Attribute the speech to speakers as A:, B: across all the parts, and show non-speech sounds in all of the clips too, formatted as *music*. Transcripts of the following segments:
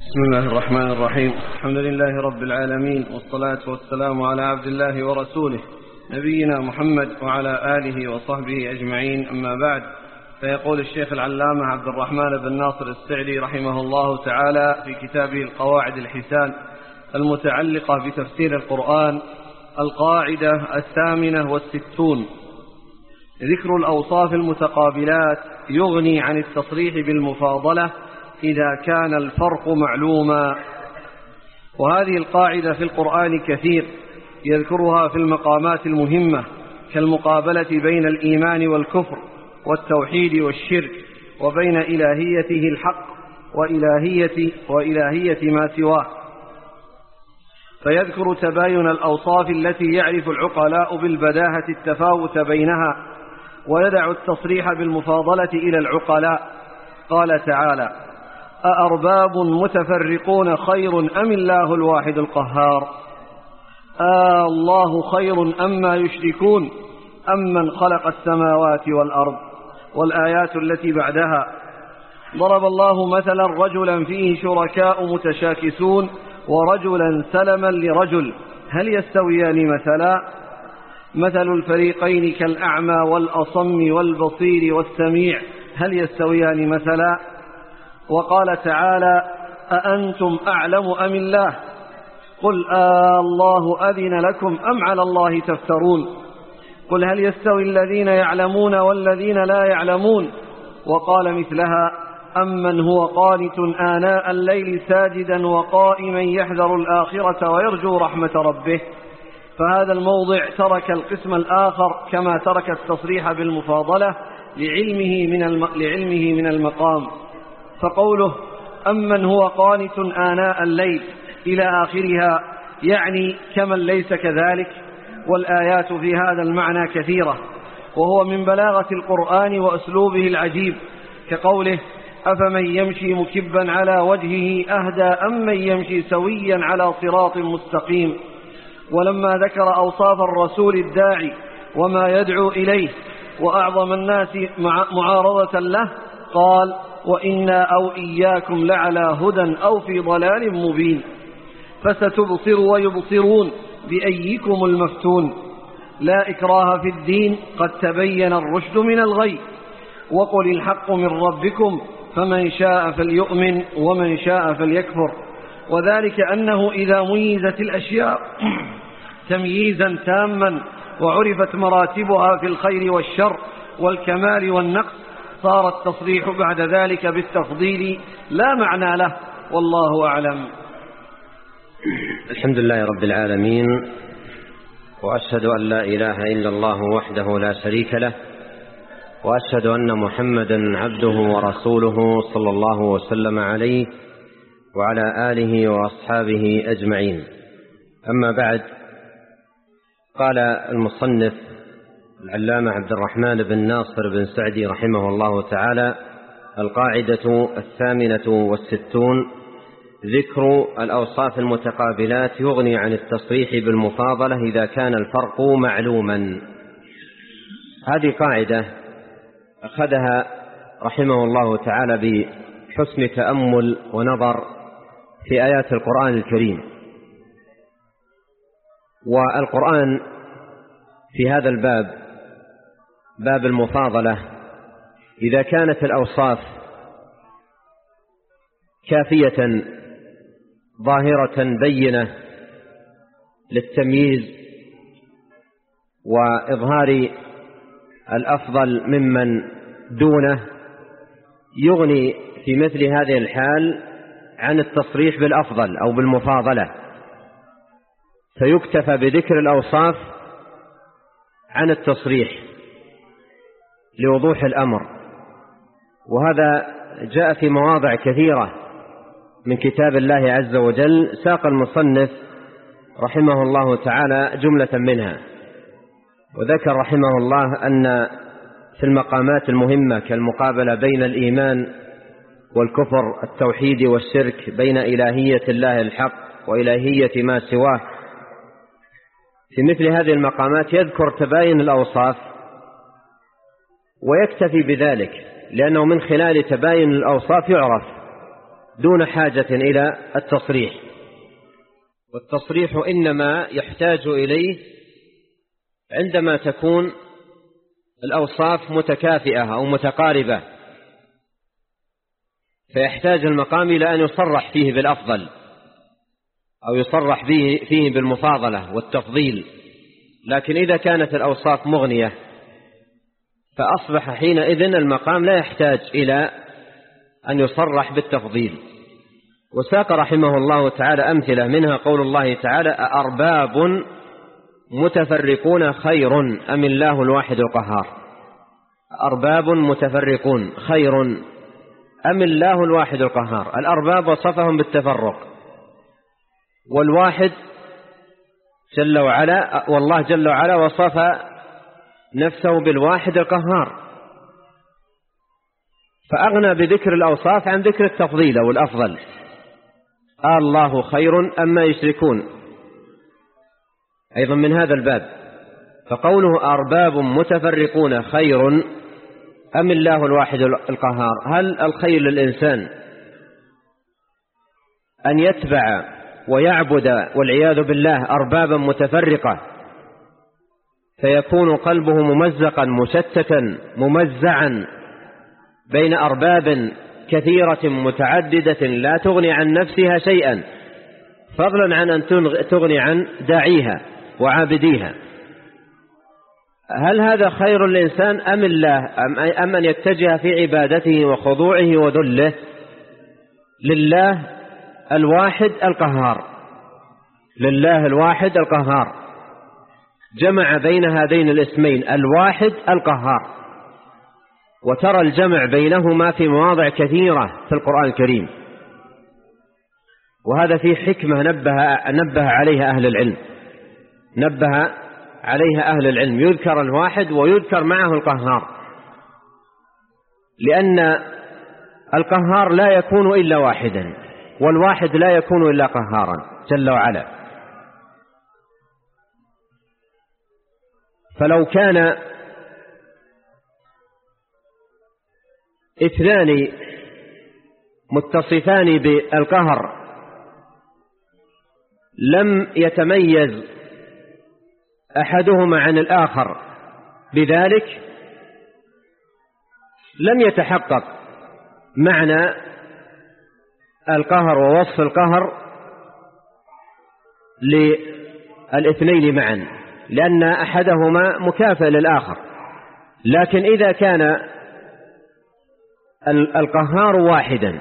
A: بسم الله الرحمن الرحيم. الحمد لله رب العالمين والصلاة والسلام على عبد الله ورسوله نبينا محمد وعلى آله وصحبه أجمعين. أما بعد فيقول الشيخ العلامة عبد الرحمن بن ناصر السعدي رحمه الله تعالى في كتابه القواعد الحسان المتعلقة بتفسير القرآن القاعدة الثامنة والستون. ذكر الأوصاف المتقابلات يغني عن التصريح بالمفاضلة إذا كان الفرق معلوما. وهذه القاعدة في القرآن كثير يذكرها في المقامات المهمة كالمقابلة بين الإيمان والكفر والتوحيد والشرك وبين إلهيته الحق وإلهية, وإلهية ما سواه. فيذكر تباين الأوصاف التي يعرف العقلاء بالبداهة التفاوت بينها ويدع التصريح بالمفاضلة إلى العقلاء. قال تعالى أأرباب متفرقون خير أم الله الواحد القهار؟ آه الله خير أم ما يشركون أم من خلق السماوات والأرض والآيات التي بعدها. ضرب الله مثلا رجلا فيه شركاء متشاكسون ورجلا سلما لرجل. هل يستويان مثلا؟ مثل الفريقين كالأعمى والأصم والبصير والسميع. هل يستويان مثلا؟ وقال تعالى أأنتم أعلم أم الله؟ قل آه الله أذن لكم أم على الله تفترون؟ قل هل يستوي الذين يعلمون والذين لا يعلمون؟ وقال مثلها أمن هو قانت آناء الليل ساجدا وقائما يحذر الآخرة ويرجو رحمة ربه؟ فهذا الموضع ترك القسم الآخر كما ترك التصريح بالمفاضلة لعلمه من. لعلمه من المقام. فقوله أمن هو قانت آناء الليل إلى آخرها يعني كمن ليس كذلك والآيات في هذا المعنى كثيرة وهو من بلاغة القرآن وأسلوبه العجيب كقوله أفمن يمشي مكبا على وجهه أهدى أم من يمشي سويا على صراط مستقيم ولما ذكر أوصاف الرسول الداعي وما يدعو إليه وأعظم الناس معارضة له قال وإنا أو إياكم لعلى هدى أو في ضلال مبين فستبصر ويبصرون بأيكم المفتون لا إكراه في الدين قد تبين الرشد من الغي وقل الحق من ربكم فمن شاء فليؤمن ومن شاء فليكفر وذلك أنه إذا ميزت الأشياء *clears throat* تمييزا تاما وعرفت مراتبها في الخير والشر والكمال والنقص صار التصريح بعد ذلك بالتفضيل لا معنى له والله أعلم.
B: الحمد لله رب العالمين وأشهد أن لا إله إلا الله وحده لا شريك له وأشهد أن محمدا عبده ورسوله صلى الله وسلم عليه وعلى آله وأصحابه أجمعين. أما بعد قال المصنف العلامة عبد الرحمن بن ناصر بن سعدي رحمه الله تعالى القاعدة الثامنة والستون ذكر الأوصاف المتقابلات يغني عن التصريح بالمفاضلة إذا كان الفرق معلوما. هذه قاعدة أخذها رحمه الله تعالى بحسن تأمل ونظر في آيات القرآن الكريم. والقرآن في هذا الباب باب المفاضلة. إذا كانت الأوصاف كافية ظاهرة بينة للتمييز وإظهار الأفضل ممن دونه يغني في مثل هذه الحال عن التصريح بالأفضل أو بالمفاضلة. فيكتفى بذكر الأوصاف عن التصريح. لوضوح الأمر. وهذا جاء في مواضع كثيرة من كتاب الله عز وجل ساق المصنف رحمه الله تعالى جملة منها. وذكر رحمه الله أن في المقامات المهمة كالمقابلة بين الإيمان والكفر التوحيد والشرك بين إلهية الله الحق وإلهية ما سواه. في مثل هذه المقامات يذكر تباين الأوصاف ويكتفي بذلك لأنه من خلال تباين الأوصاف يعرف دون حاجة إلى التصريح. والتصريح إنما يحتاج إليه عندما تكون الأوصاف متكافئة أو متقاربة. فيحتاج المقام إلى أن يصرح فيه بالأفضل أو يصرح فيه, فيه بالمفاضلة والتفضيل. لكن إذا كانت الأوصاف مغنية فأصبح حينئذ المقام لا يحتاج إلى أن يصرح بالتفضيل. وساق رحمه الله تعالى أمثلة منها قول الله تعالى أأرباب متفرقون خير أم الله الواحد القهار؟ أرباب متفرقون خير أم الله الواحد القهار؟ الأرباب وصفهم بالتفرق. والواحد جل وعلا والله جل وعلا وصف نفسه بالواحد القهار. فأغنى بذكر الأوصاف عن ذكر التفضيل أو الأفضل. آه الله خير أما يشركون. أيضا من هذا الباب. فقوله أرباب متفرقون خير أم الله الواحد القهار؟ هل الخير للإنسان أن يتبع ويعبد والعياذ بالله أربابا متفرقة فيكون قلبه ممزقا مشتتا ممزعا بين أرباب كثيرة متعددة لا تغني عن نفسها شيئا فضلا عن أن تغني عن داعيها وعابديها. هل هذا خير الإنسان أم الله؟ أم أن يتجه في عبادته وخضوعه وذله؟ لله الواحد القهار. لله الواحد القهار. جمع بين هذين الاسمين الواحد القهار. وترى الجمع بينهما في مواضع كثيرة في القرآن الكريم. وهذا في حكمة نبه, نبه عليها أهل العلم. نبه عليها أهل العلم. يذكر الواحد ويذكر معه القهار. لأن القهار لا يكون إلا واحدا والواحد لا يكون إلا قهارا جل وعلا. فلو كان اثنان متصفان بالقهر لم يتميز أحدهما عن الآخر بذلك لم يتحقق معنى القهر ووصف القهر للإثنين معا. لأن أحدهما مكافئ للآخر. لكن إذا كان القهار واحدا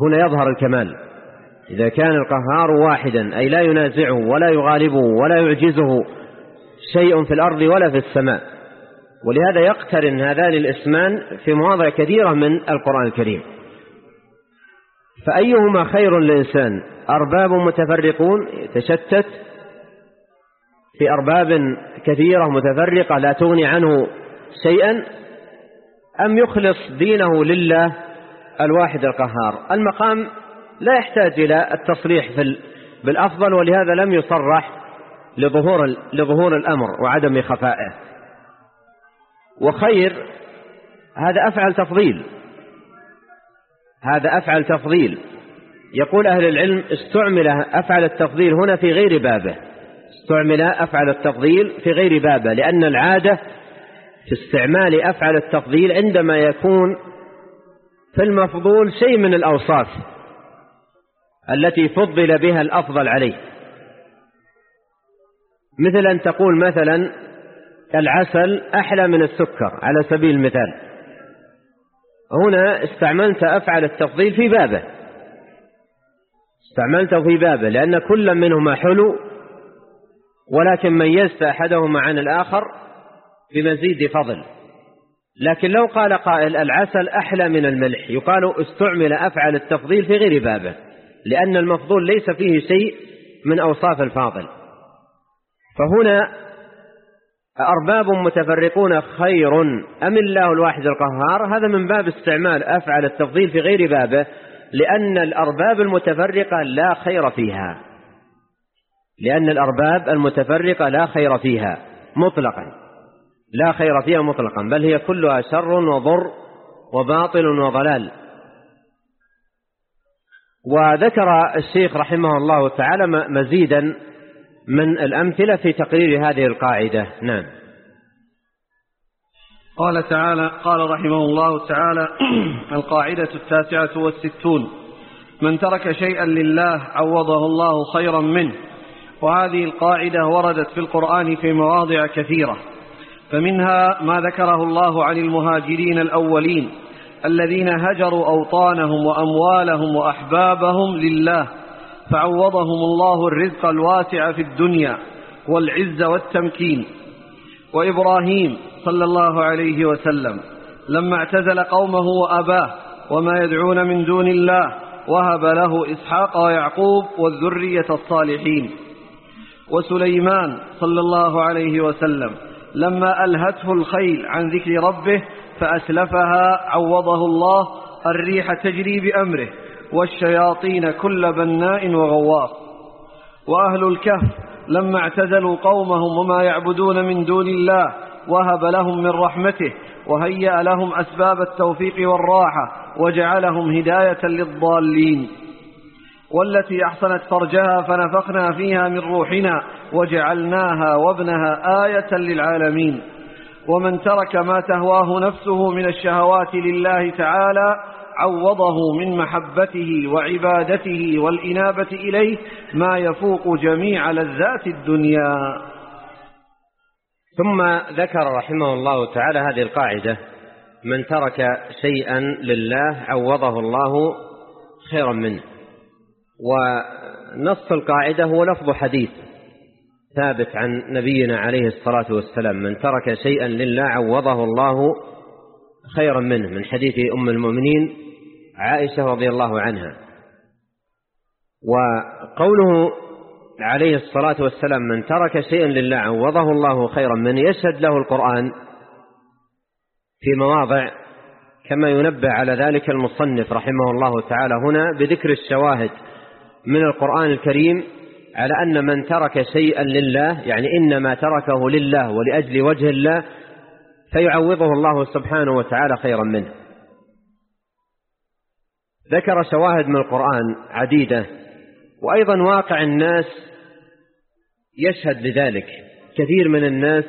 B: هنا يظهر الكمال. إذا كان القهار واحدا أي لا ينازعه ولا يغالبه ولا يعجزه شيء في الأرض ولا في السماء. ولهذا يقترن هذان الاسمان في مواضع كثيرة من القرآن الكريم. فأيهما خير للإنسان؟ أرباب متفرقون يتشتت في أرباب كثيرة متفرقة لا تغني عنه شيئا أم يخلص دينه لله الواحد القهار؟ المقام لا يحتاج إلى التصريح بالأفضل ولهذا لم يصرح لظهور, لظهور الأمر وعدم خفائه. وخير هذا أفعل تفضيل. هذا أفعل تفضيل. يقول أهل العلم استعمل أفعل التفضيل هنا في غير بابه. استعمل أفعل التفضيل في غير بابه لأن العادة في استعمال أفعل التفضيل عندما يكون في المفضول شيء من الأوصاف التي فضل بها الأفضل عليه. مثل أن تقول مثلا العسل أحلى من السكر على سبيل المثال. هنا استعملت أفعل التفضيل في بابه. استعملته في بابه لأن كل منهما حلو ولكن ميزت أحدهما عن الآخر بمزيد فضل. لكن لو قال قائل العسل أحلى من الملح يقال استعمل أفعل التفضيل في غير بابه لأن المفضول ليس فيه شيء من أوصاف الفاضل. فهنا أرباب متفرقون خير أم الله الواحد القهار؟ هذا من باب استعمال أفعل التفضيل في غير بابه لأن الأرباب المتفرقة لا خير فيها. لأن الأرباب المتفرقة لا خير فيها مطلقا. لا خير فيها مطلقا بل هي كلها شر وضر وباطل وضلال. وذكر الشيخ رحمه الله تعالى مزيدا من الأمثلة في تقرير هذه القاعدة. نعم.
A: قال تعالى قال رحمه الله تعالى *clears throat* القاعدة التاسعة والستون من ترك شيئا لله عوضه الله خيرا منه وهذه القاعدة وردت في القرآن في مواضع كثيرة فمنها ما ذكره الله عن المهاجرين الأولين الذين هجروا أوطانهم وأموالهم وأحبابهم لله فعوضهم الله الرزق الواسع في الدنيا والعز والتمكين. وإبراهيم صلى الله عليه وسلم لما اعتزل قومه وأباه وما يدعون من دون الله وهب له إسحاق ويعقوب والذرية الصالحين. وسليمان صلى الله عليه وسلم لما ألهته الخيل عن ذكر ربه فأسلفها عوضه الله الريح تجري بأمره والشياطين كل بناء وغواص. وأهل الكهف لما اعتزلوا قومهم وما يعبدون من دون الله وهب لهم من رحمته وهيأ لهم أسباب التوفيق والراحة وجعلهم هداية للضالين. والتي أحصنت فرجها فنفخنا فيها من روحنا وجعلناها وابنها آية للعالمين. ومن ترك ما تهواه نفسه من الشهوات لله تعالى عوضه من محبته وعبادته والإنابة إليه ما يفوق جميع لذات الدنيا.
B: ثم ذكر رحمه الله تعالى هذه القاعدة من ترك شيئا لله عوضه الله خيرا منه. ونص القاعدة هو لفظ حديث ثابت عن نبينا عليه الصلاة والسلام من ترك شيئا لله عوضه الله خيرا منه من حديث أم المؤمنين عائشة رضي الله عنها. وقوله عليه الصلاة والسلام من ترك شيئا لله عوضه الله خيرا منه يشهد له القرآن في مواضع كما ينبه على ذلك المصنف رحمه الله تعالى هنا بذكر الشواهد من القرآن الكريم على أن من ترك شيئا لله يعني إنما تركه لله ولأجل وجه الله فيعوضه الله سبحانه وتعالى خيرا منه. ذكر شواهد من القرآن عديدة وأيضا واقع الناس يشهد لذلك كثير من الناس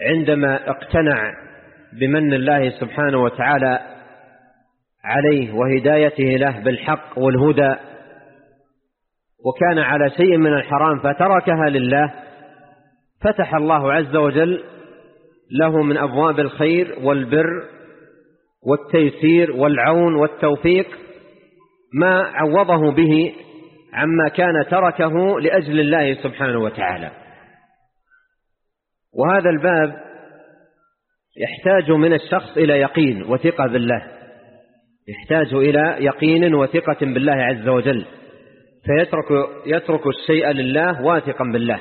B: عندما اقتنع بمن الله سبحانه وتعالى عليه وهدايته له بالحق والهدى وكان على شيء من الحرام فتركها لله فتح الله عز وجل له من أبواب الخير والبر والتيسير والعون والتوفيق ما عوضه به عما كان تركه لأجل الله سبحانه وتعالى. وهذا الباب يحتاج من الشخص إلى يقين وثقة بالله. يحتاج إلى يقين وثقة بالله عز وجل فيترك يترك الشيء لله واثقا بالله.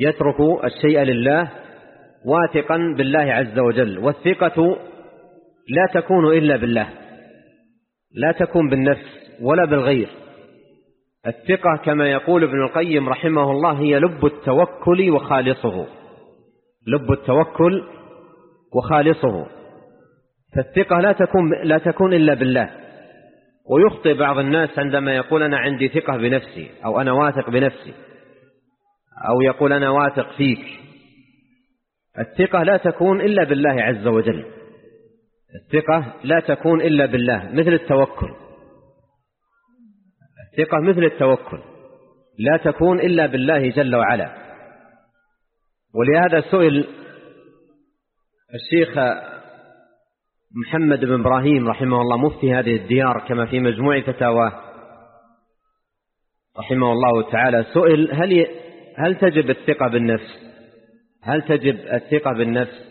B: يترك الشيء لله واثقا بالله عز وجل والثقة لا تكون إلا بالله لا تكون بالنفس ولا بالغير. الثقة كما يقول ابن القيم رحمه الله هي لب التوكل وخالصه لب التوكل وخالصه. فالثقة لا تكون لا تكون إلا بالله. ويخطئ بعض الناس عندما يقول أنا عندي ثقة بنفسي أو أنا واثق بنفسي أو يقول أنا واثق فيك. الثقة لا تكون إلا بالله عز وجل. الثقة لا تكون إلا بالله مثل التوكل. الثقة مثل التوكل لا تكون إلا بالله جل وعلا. ولهذا سئل الشيخ محمد بن إبراهيم رحمه الله مفتي هذه الديار كما في مجموع فتاواه رحمه الله تعالى. سئل هل هل تجب الثقة بالنفس؟ هل تجب الثقة بالنفس؟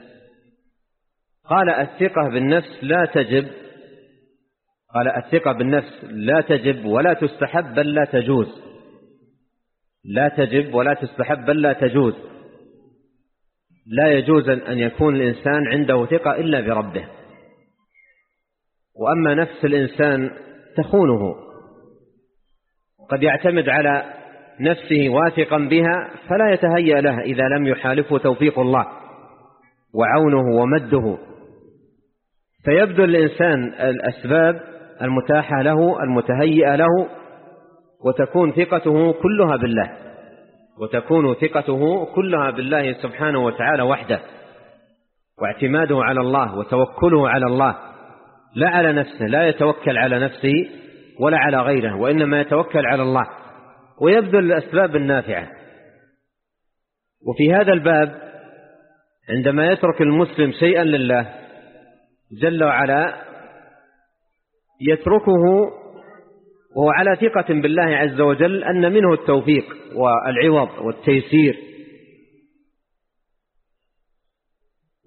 B: قال الثقة بالنفس لا تجب. قال الثقة بالنفس لا تجب ولا تستحب بل لا تجوز. لا تجب ولا تستحب بل لا تجوز. لا يجوز أن يكون الإنسان عنده ثقة إلا بربه. وأما نفس الإنسان تخونه. قد يعتمد على نفسه واثقا بها فلا يتهيأ له إذا لم يحالفه توفيق الله وعونه ومده. فيبذل الإنسان الأسباب المتاحة له المتهيئة له وتكون ثقته كلها بالله وتكون ثقته كلها بالله سبحانه وتعالى وحده واعتماده على الله وتوكله على الله. لا على نفسه لا يتوكل على نفسه ولا على غيره وإنما يتوكل على الله. ويبذل الأسباب النافعة. وفي هذا الباب عندما يترك المسلم شيئا لله جل وعلا يتركه وهو على ثقة بالله عز وجل أن منه التوفيق والعوض والتيسير.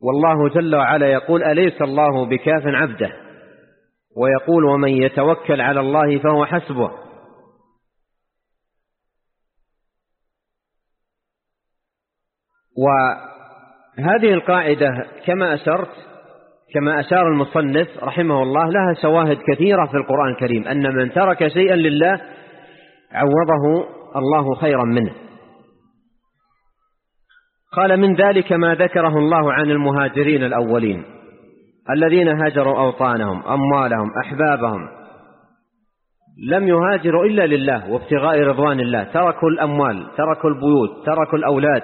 B: والله جل وعلا يقول أليس الله بكاف عبده؟ ويقول ومن يتوكل على الله فهو حسبه. وهذه القاعدة كما أشرت كما أشار المصنف رحمه الله لها شواهد كثيرة في القرآن الكريم أن من ترك شيئا لله عوضه الله خيرا منه. قال من ذلك ما ذكره الله عن المهاجرين الأولين. الذين هاجروا أوطانهم أموالهم أحبابهم لم يهاجروا إلا لله وابتغاء رضوان الله. تركوا الأموال تركوا البيوت تركوا الأولاد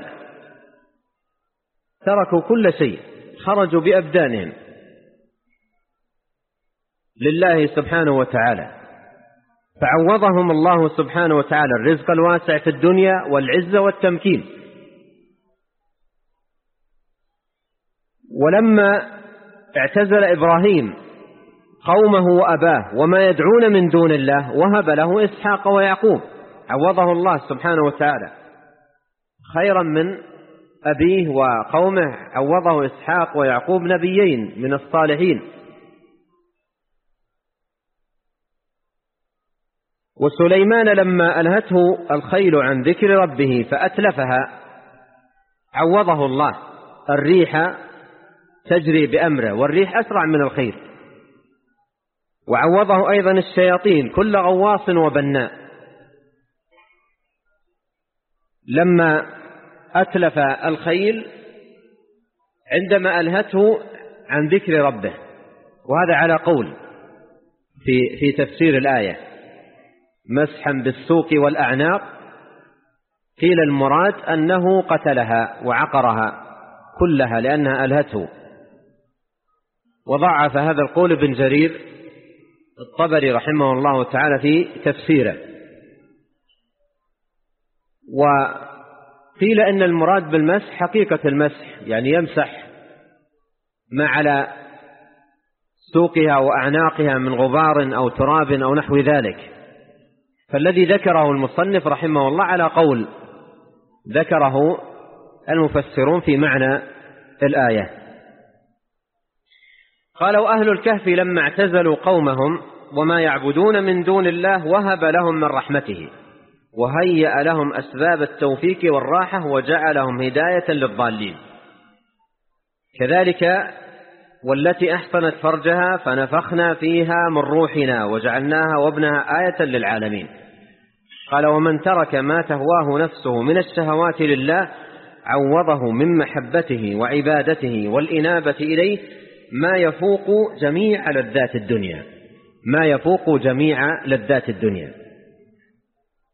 B: تركوا كل شيء خرجوا بأبدانهم لله سبحانه وتعالى. فعوضهم الله سبحانه وتعالى الرزق الواسع في الدنيا والعزة والتمكين. ولما اعتزل إبراهيم قومه وأباه وما يدعون من دون الله وهب له إسحاق ويعقوب. عوضه الله سبحانه وتعالى. خيرا من أبيه وقومه عوضه إسحاق ويعقوب نبيين من الصالحين. وسليمان لما ألهته الخيل عن ذكر ربه فأتلفها عوضه الله الريح تجري بأمره والريح أسرع من الخيل وعوضه أيضا الشياطين كل غواص وبناء. لما أتلف الخيل عندما ألهته عن ذكر ربه. وهذا على قول في في تفسير الآية. مسحا بالسوق والأعناق. قيل المراد أنه قتلها وعقرها كلها لأنها ألهته. وضعف هذا القول ابن جرير الطبري رحمه الله تعالى في تفسيره. وقيل أن المراد بالمسح حقيقة المسح يعني يمسح ما على سوقها وأعناقها من غبار أو تراب أو نحو ذلك. فالذي ذكره المصنف رحمه الله على قول ذكره المفسرون في معنى الآية. قالوا أهل الكهف لما اعتزلوا قومهم وما يعبدون من دون الله وهب لهم من رحمته وهيأ لهم أسباب التوفيق والراحة وجعلهم هداية للضالين. كذلك والتي أحصنت فرجها فنفخنا فيها من روحنا وجعلناها وابنها آية للعالمين. قال ومن ترك ما تهواه نفسه من الشهوات لله عوضه من محبته وعبادته والإنابة إليه ما يفوق جميع لذات الدنيا. ما يفوق جميع لذات الدنيا.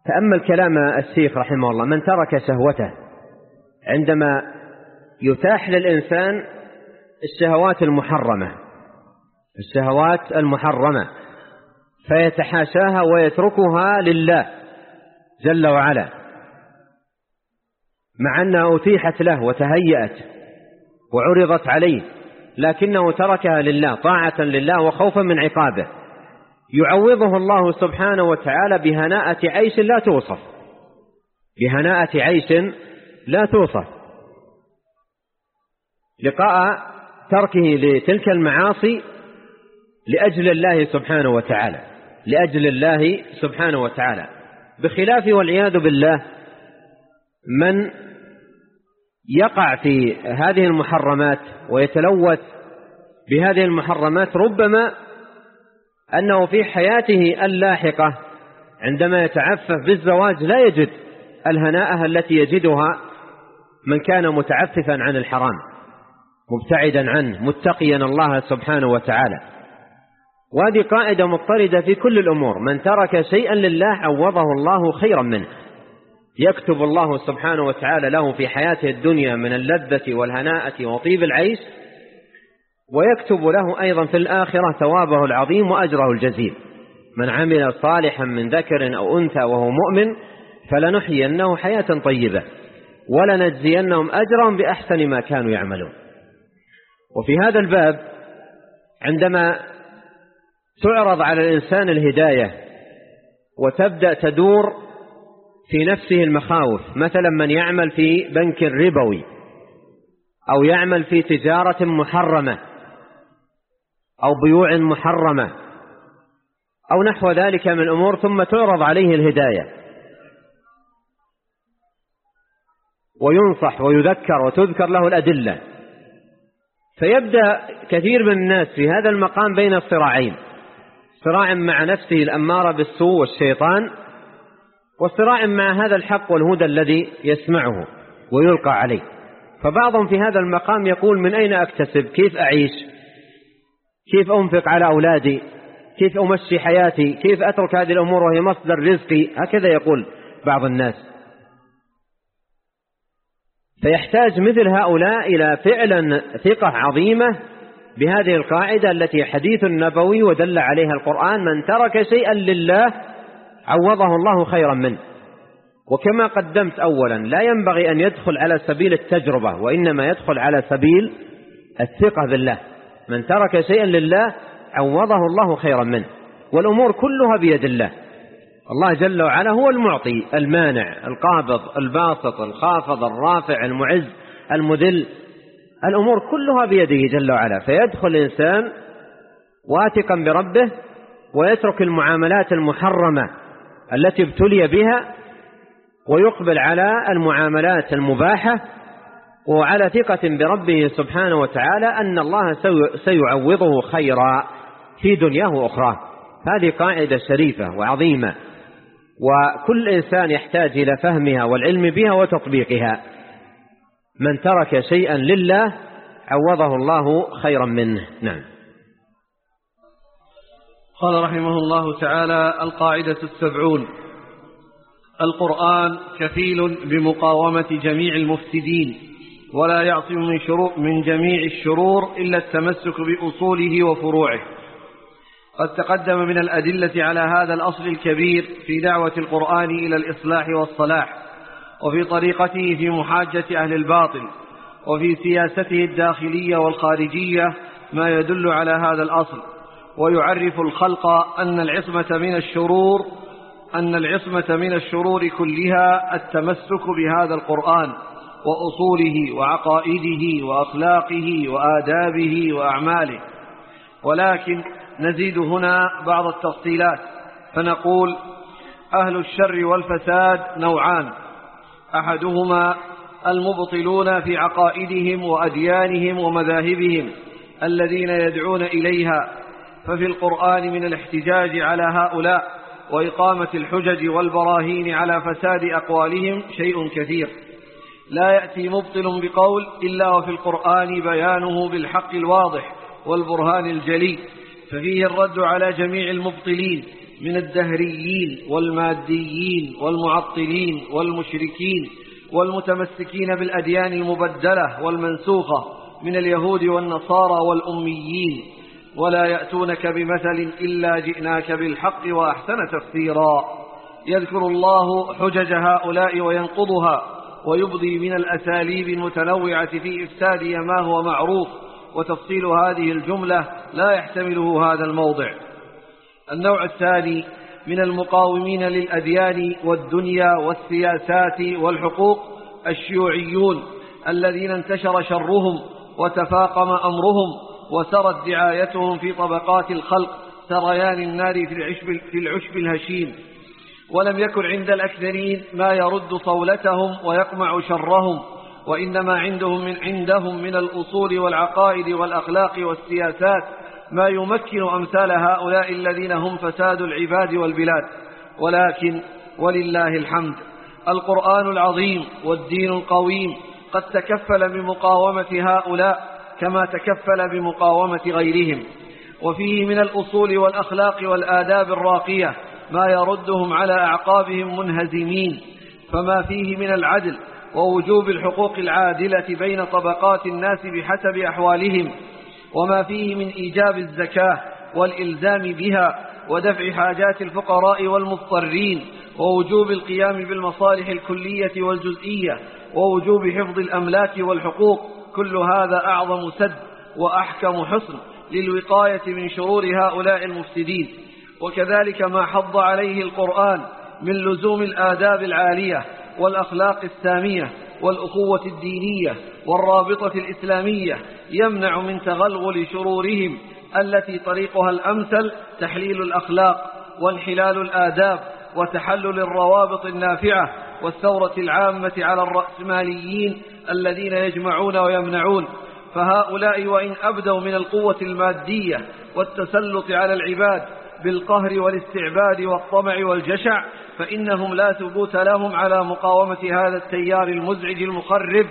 B: تأمل كلام الشيخ رحمه الله من ترك شهوته عندما يتاح للإنسان الشهوات المحرمة الشهوات المحرمة فيتحاشاها ويتركها لله جل وعلا. مع أنها أتيحت له وتهيأت وعرضت عليه. لكنه تركها لله طاعة لله وخوفا من عقابه. يعوضه الله سبحانه وتعالى بهناءة عيش لا توصف. بهناءة عيش لا توصف. لقاء تركه لتلك المعاصي لأجل الله سبحانه وتعالى. لأجل الله سبحانه وتعالى. بخلاف والعياذ بالله من يقع في هذه المحرمات ويتلوث بهذه المحرمات ربما أنه في حياته اللاحقة عندما يتعفف بالزواج لا يجد الهناءة التي يجدها من كان متعففا عن الحرام مبتعدا عنه متقيا الله سبحانه وتعالى. وهذه قاعدة مضطردة في كل الأمور من ترك شيئا لله عوضه الله خيرا منه. يكتب الله سبحانه وتعالى له في حياته الدنيا من اللذة والهناءة وطيب العيش ويكتب له أيضا في الآخرة ثوابه العظيم وأجره الجزيل. من عمل صالحا من ذكر أو أنثى وهو مؤمن فلنحيينه حياة طيبة ولنجزينهم أجرا بأحسن ما كانوا يعملون. وفي هذا الباب عندما تعرض على الإنسان الهداية وتبدأ تدور في نفسه المخاوف مثلا من يعمل في بنك ربوي أو يعمل في تجارة محرمة أو بيوع محرمة أو نحو ذلك من الأمور ثم تعرض عليه الهداية وينصح ويذكر وتذكر له الأدلة. فيبدأ كثير من الناس في هذا المقام بين الصراعين صراع مع نفسه الأمارة بالسوء والشيطان وصراع مع هذا الحق والهدى الذي يسمعه ويلقى عليه. فبعضهم في هذا المقام يقول من أين أكتسب؟ كيف أعيش؟ كيف أنفق على أولادي؟ كيف أمشي حياتي؟ كيف أترك هذه الأمور وهي مصدر رزقي؟ هكذا يقول بعض الناس. فيحتاج مثل هؤلاء إلى فعلا ثقة عظيمة بهذه القاعدة التي حديث النبوي ودل عليها القرآن من ترك شيئا لله عوضه الله خيرا منه. وكما قدمت أولا لا ينبغي أن يدخل على سبيل التجربة وإنما يدخل على سبيل الثقة بالله. من ترك شيئا لله عوضه الله خيرا منه. والأمور كلها بيد الله. الله جل وعلا هو المعطي المانع القابض الباسط الخافض الرافع المعز المذل. الأمور كلها بيده جل وعلا. فيدخل الإنسان واثقا بربه ويترك المعاملات المحرمة. التي ابتلي بها ويقبل على المعاملات المباحة وعلى ثقة بربه سبحانه وتعالى أن الله سيعوضه خيرا في دنياه وأخراه. هذه قاعدة شريفة وعظيمة وكل إنسان يحتاج إلى فهمها والعلم بها وتطبيقها. من ترك شيئا لله عوضه الله خيرا منه. نعم.
A: قال رحمه الله تعالى القاعدة السبعون. القرآن كفيل بمقاومة جميع المفسدين ولا يعصم من, من جميع الشرور إلا التمسك بأصوله وفروعه. قد تقدم من الأدلة على هذا الأصل الكبير في دعوة القرآن إلى الإصلاح والصلاح وفي طريقته في محاجة أهل الباطل وفي سياسته الداخلية والخارجية ما يدل على هذا الأصل. ويعرف الخلق أن العصمة من الشرور أن العصمة من الشرور كلها التمسك بهذا القرآن وأصوله وعقائده وأخلاقه وآدابه وأعماله. ولكن نزيد هنا بعض التفصيلات. فنقول أهل الشر والفساد نوعان. أحدهما المبطلون في عقائدهم وأديانهم ومذاهبهم الذين يدعون إليها ففي القرآن من الاحتجاج على هؤلاء وإقامة الحجج والبراهين على فساد أقوالهم شيء كثير. لا يأتي مبطل بقول إلا وفي القرآن بيانه بالحق الواضح والبرهان الجلي. ففيه الرد على جميع المبطلين من الدهريين والماديين والمعطلين والمشركين والمتمسكين بالأديان المبدلة والمنسوخة من اليهود والنصارى والأميين ولا يأتونك بمثل إلا جئناك بالحق وأحسن تفسيرا. يذكر الله حجج هؤلاء وينقضها ويبضي من الأساليب المتنوعة في إفساد ما هو معروف وتفصيل هذه الجملة لا يحتمله هذا الموضع. النوع الثاني من المقاومين للأديان والدنيا والسياسات والحقوق الشيوعيون الذين انتشر شرهم وتفاقم أمرهم وسرت دعايتهم في طبقات الخلق سريان النار في العشب, في العشب الهشيم. ولم يكن عند الأكثرين ما يرد صولتهم ويقمع شرهم وإنما عندهم من عندهم من الأصول والعقائد والأخلاق والسياسات ما يمكن أمثال هؤلاء الذين هم فساد العباد والبلاد. ولكن ولله الحمد القرآن العظيم والدين القويم قد تكفل بمقاومة هؤلاء كما تكفل بمقاومة غيرهم. وفيه من الأصول والأخلاق والآداب الراقية ما يردهم على أعقابهم منهزمين. فما فيه من العدل ووجوب الحقوق العادلة بين طبقات الناس بحسب أحوالهم. وما فيه من إيجاب الزكاة والإلزام بها ودفع حاجات الفقراء والمضطرين. ووجوب القيام بالمصالح الكلية والجزئية. ووجوب حفظ الأملاك والحقوق. كل هذا أعظم سد وأحكم حصن للوقاية من شرور هؤلاء المفسدين. وكذلك ما حض عليه القرآن من لزوم الآداب العالية والأخلاق السامية والأخوة الدينية والرابطة الإسلامية يمنع من تغلغل شرورهم التي طريقها الأمثل تحليل الأخلاق وانحلال الآداب وتحلل الروابط النافعة والثورة العامة على الرأسماليين الذين يجمعون ويمنعون. فهؤلاء وإن أبدوا من القوة المادية والتسلط على العباد بالقهر والاستعباد والطمع والجشع فإنهم لا ثبوت لهم على مقاومة هذا التيار المزعج المخرب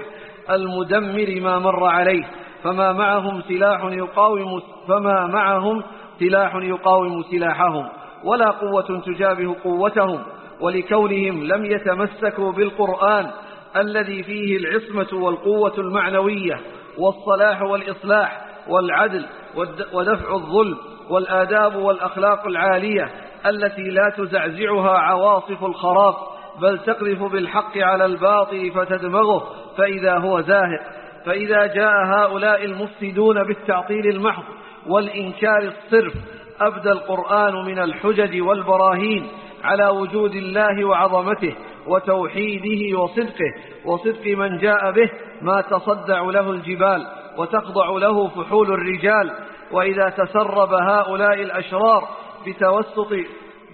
A: المدمر ما مر عليه. فما معهم سلاح يقاوم فما معهم سلاح يقاوم سلاحهم. ولا قوة تجابه قوتهم. ولكونهم لم يتمسكوا بالقرآن الذي فيه العصمة والقوة المعنوية والصلاح والإصلاح والعدل ودفع الظلم والآداب والأخلاق العالية التي لا تزعزعها عواصف الخراب بل تقذف بالحق على الباطل فتدمغه فإذا هو زاهق. فإذا جاء هؤلاء المفسدون بالتعطيل المحض والإنكار الصرف أبدى القرآن من الحجج والبراهين. على وجود الله وعظمته وتوحيده وصدقه وصدق من جاء به ما تصدع له الجبال وتخضع له فحول الرجال. وإذا تسرب هؤلاء الأشرار بتوسط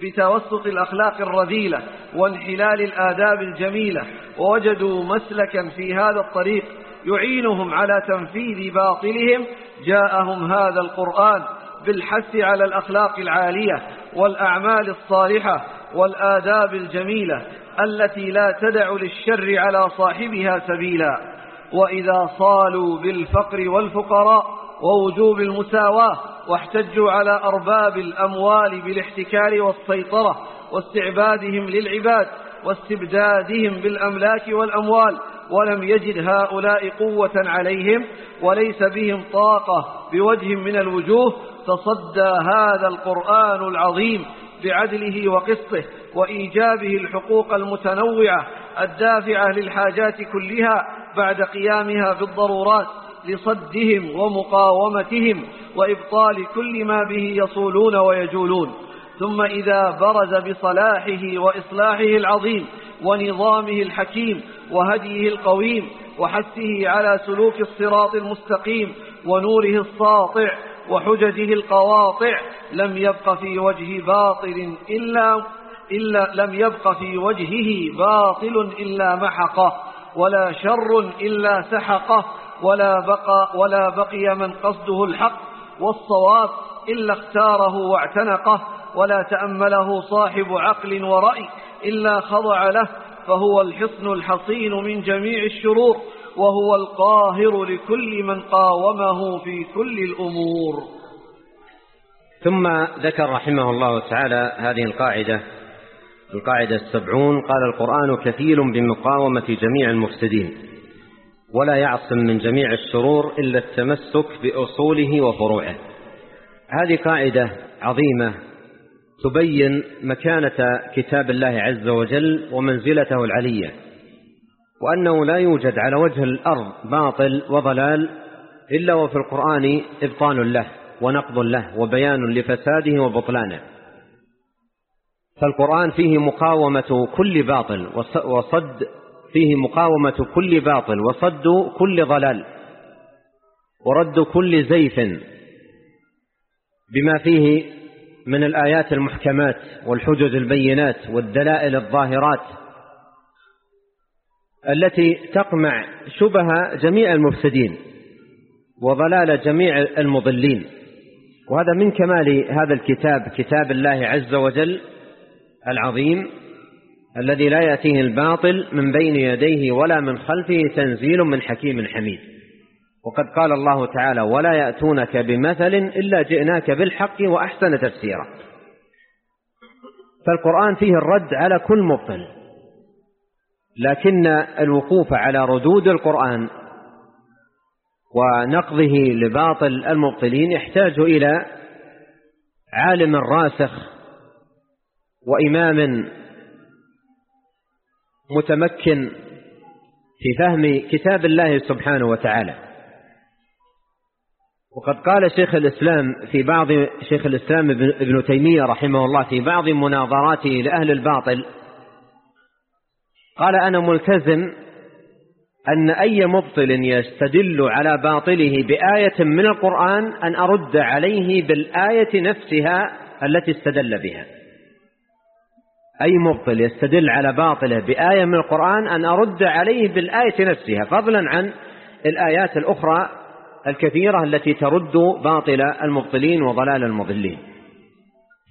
A: بتوسط الأخلاق الرذيلة وانحلال الآداب الجميلة ووجدوا مسلكا في هذا الطريق يعينهم على تنفيذ باطلهم جاءهم هذا القرآن بالحث على الأخلاق العالية والأعمال الصالحة والآداب الجميلة التي لا تدع للشر على صاحبها سبيلا. وإذا صالوا بالفقر والفقراء ووجوب المساواة واحتجوا على أرباب الأموال بالاحتكار والسيطرة واستعبادهم للعباد واستبدادهم بالأملاك والأموال ولم يجد هؤلاء قوة عليهم وليس بهم طاقة بوجه من الوجوه تصدى هذا القرآن العظيم بعدله وقسطه وإيجابه الحقوق المتنوعة الدافعة للحاجات كلها بعد قيامها بالضرورات لصدهم ومقاومتهم وإبطال كل ما به يصولون ويجولون. ثم إذا برز بصلاحه وإصلاحه العظيم ونظامه الحكيم وهديه القويم وحثه على سلوك الصراط المستقيم ونوره الساطع وحججه القواطع لم يبق في وجه باطل إلا إلا لم يبق في وجهه باطل إلا محقه ولا شر إلا سحقه ولا بقى ولا بقي من قصده الحق والصواب إلا اختاره واعتنقه ولا تأمله صاحب عقل ورأي إلا خضع له فهو الحصن الحصين من جميع الشرور. وهو القاهر لكل من قاومه في كل الأمور.
B: ثم ذكر رحمه الله تعالى هذه القاعدة. القاعدة السبعون قال القرآن كفيل بمقاومة جميع المفسدين ولا يعصم من جميع الشرور إلا التمسك بأصوله وفروعه. هذه قاعدة عظيمة تبين مكانة كتاب الله عز وجل ومنزلته العلية. وأنه لا يوجد على وجه الأرض باطل وضلال إلا وفي القرآن إبطال له ونقض له وبيان لفساده وبطلانه. فالقرآن فيه مقاومة كل باطل وصد فيه مقاومة كل باطل وصد كل ضلال ورد كل زيف بما فيه من الآيات المحكمات والحجج البينات والدلائل الظاهرات التي تقمع شبه جميع المفسدين وضلال جميع المضلين. وهذا من كمال هذا الكتاب كتاب الله عز وجل العظيم الذي لا يأتيه الباطل من بين يديه ولا من خلفه تنزيل من حكيم حميد. وقد قال الله تعالى ولا يأتونك بمثل إلا جئناك بالحق وأحسن تفسيرا. فالقرآن فيه الرد على كل مبطل. لكن الوقوف على ردود القرآن ونقضه لباطل المبطلين يحتاج إلى عالم راسخ وإمام متمكن في فهم كتاب الله سبحانه وتعالى. وقد قال شيخ الإسلام في بعض شيخ الإسلام ابن تيمية رحمه الله في بعض مناظراته لأهل الباطل قال أنا ملتزم أن أي مبطل يستدل على باطله بآية من القرآن أن أرد عليه بالآية نفسها التي استدل بها. أي مبطل يستدل على باطله بآية من القرآن أن أرد عليه بالآية نفسها فضلا عن الآيات الأخرى الكثيرة التي ترد باطل المبطلين وضلال المضلين.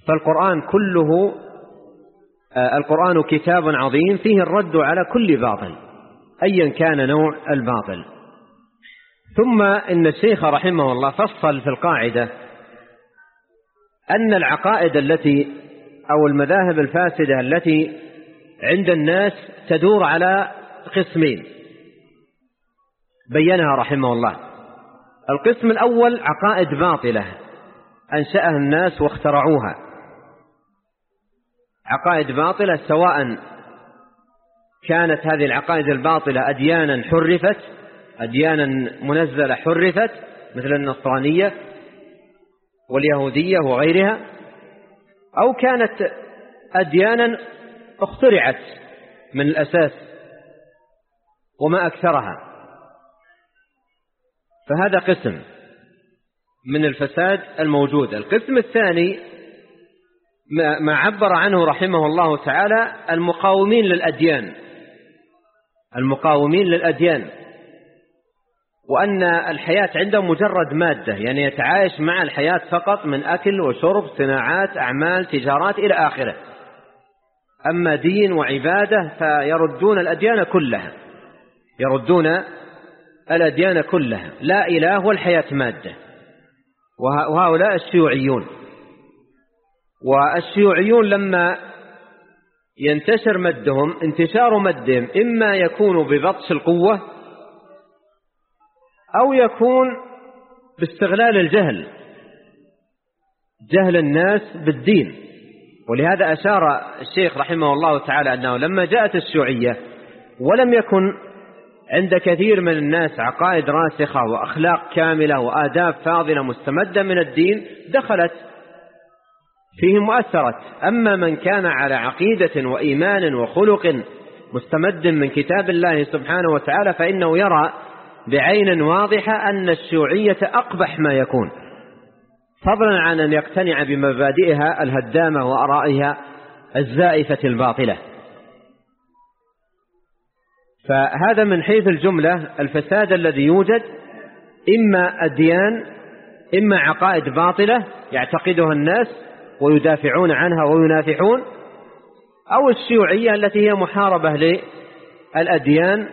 B: فالقرآن كله القرآن كتاب عظيم فيه الرد على كل باطل أيا كان نوع الباطل. ثم إن الشيخ رحمه الله فصل في القاعدة أن العقائد التي أو المذاهب الفاسدة التي عند الناس تدور على قسمين. بينها رحمه الله. القسم الأول عقائد باطلة أنشأها الناس واخترعوها. عقائد باطلة سواء كانت هذه العقائد الباطلة أديانا حرفت أديانا منزلة حرفت مثل النصرانية واليهودية وغيرها أو كانت أديانا اخترعت من الأساس وما أكثرها. فهذا قسم من الفساد الموجود. القسم الثاني ما عبر عنه رحمه الله تعالى المقاومين للأديان. المقاومين للأديان. وأن الحياة عندهم مجرد مادة يعني يتعايش مع الحياة فقط من أكل وشرب صناعات أعمال تجارات إلى آخره. أما دين وعبادة فيردون الأديان كلها. يردون الأديان كلها. لا إله والحياة مادة. وهؤلاء الشيوعيون. والشيوعيون لما ينتشر مدهم انتشار مدهم إما يكون ببطش القوة أو يكون باستغلال الجهل جهل الناس بالدين. ولهذا أشار الشيخ رحمه الله تعالى أنه لما جاءت الشيوعية ولم يكن عند كثير من الناس عقائد راسخة وأخلاق كاملة وآداب فاضلة مستمدة من الدين دخلت فيهم وأثرت أما من كان على عقيدة وإيمان وخلق مستمد من كتاب الله سبحانه وتعالى فإنه يرى بعين واضحة أن الشيوعية أقبح ما يكون. فضلا عن أن يقتنع بمبادئها الهدامة وأرائها الزائفة الباطلة. فهذا من حيث الجملة الفساد الذي يوجد إما أديان إما عقائد باطلة يعتقدها الناس ويدافعون عنها وينافحون أو الشيوعية التي هي محاربة للأديان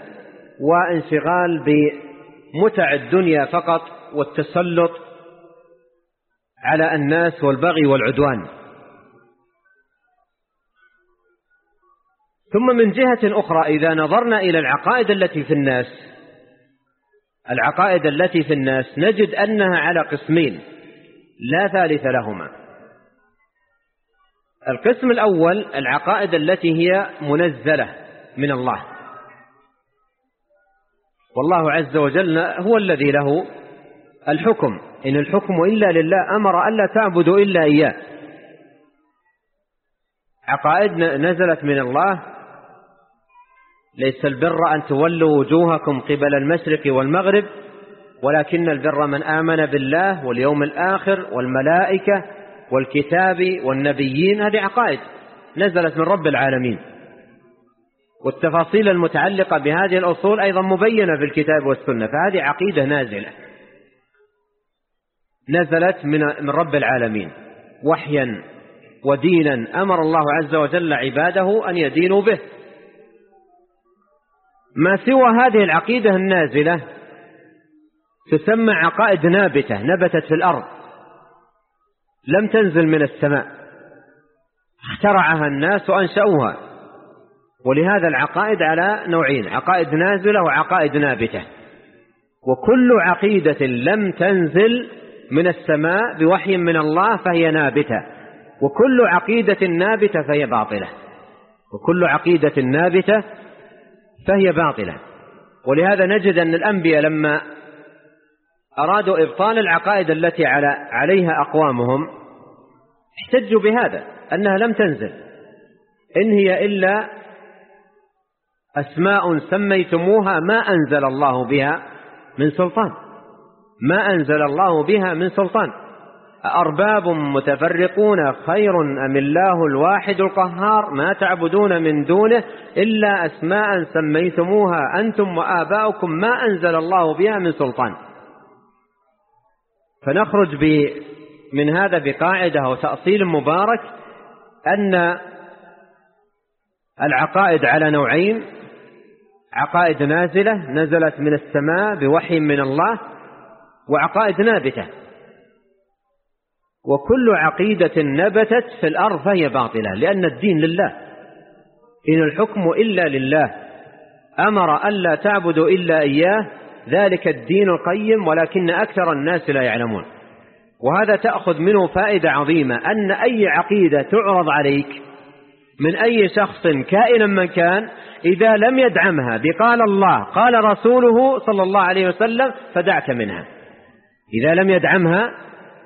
B: وانشغال بمتع الدنيا فقط والتسلط على الناس والبغي والعدوان. ثم من جهة أخرى إذا نظرنا إلى العقائد التي في الناس العقائد التي في الناس نجد أنها على قسمين لا ثالث لهما. القسم الأول العقائد التي هي منزلة من الله. والله عز وجل هو الذي له الحكم. إن الحكم إلا لله أمر ألا تعبدوا إلا إياه. عقائد نزلت من الله. ليس البر أن تولوا وجوهكم قبل المشرق والمغرب ولكن البر من آمن بالله واليوم الآخر والملائكة والكتاب والنبيين هذه عقائد نزلت من رب العالمين. والتفاصيل المتعلقة بهذه الأصول أيضا مبينة في الكتاب والسنة فهذه عقيدة نازلة. نزلت من رب العالمين. وحيا ودينا أمر الله عز وجل عباده أن يدينوا به. ما سوى هذه العقيدة النازلة تسمى عقائد نابتة نبتت في الأرض. لم تنزل من السماء. اخترعها الناس وأنشأوها. ولهذا العقائد على نوعين عقائد نازلة وعقائد نابتة. وكل عقيدة لم تنزل من السماء بوحي من الله فهي نابتة. وكل عقيدة نابتة فهي باطلة. وكل عقيدة نابتة فهي باطلة. ولهذا نجد أن الأنبياء لما أرادوا إبطال العقائد التي على عليها أقوامهم احتجوا بهذا أنها لم تنزل. إن هي إلا أسماء سميتموها ما أنزل الله بها من سلطان. ما أنزل الله بها من سلطان. أرباب متفرقون خير أم الله الواحد القهار؟ ما تعبدون من دونه إلا أسماء سميتموها أنتم وآباؤكم ما أنزل الله بها من سلطان. فنخرج من هذا بقاعدة وتأصيل مبارك أن العقائد على نوعين. عقائد نازلة نزلت من السماء بوحي من الله وعقائد نابتة. وكل عقيدة نبتت في الأرض فهي باطلة لأن الدين لله. إن الحكم إلا لله أمر ألا تعبدوا إلا إياه ذلك الدين القيم ولكن أكثر الناس لا يعلمون. وهذا تأخذ منه فائدة عظيمة أن أي عقيدة تعرض عليك من أي شخص كائنا من كان إذا لم يدعمها بقال الله قال رسوله صلى الله عليه وسلم فدعك منها. إذا لم يدعمها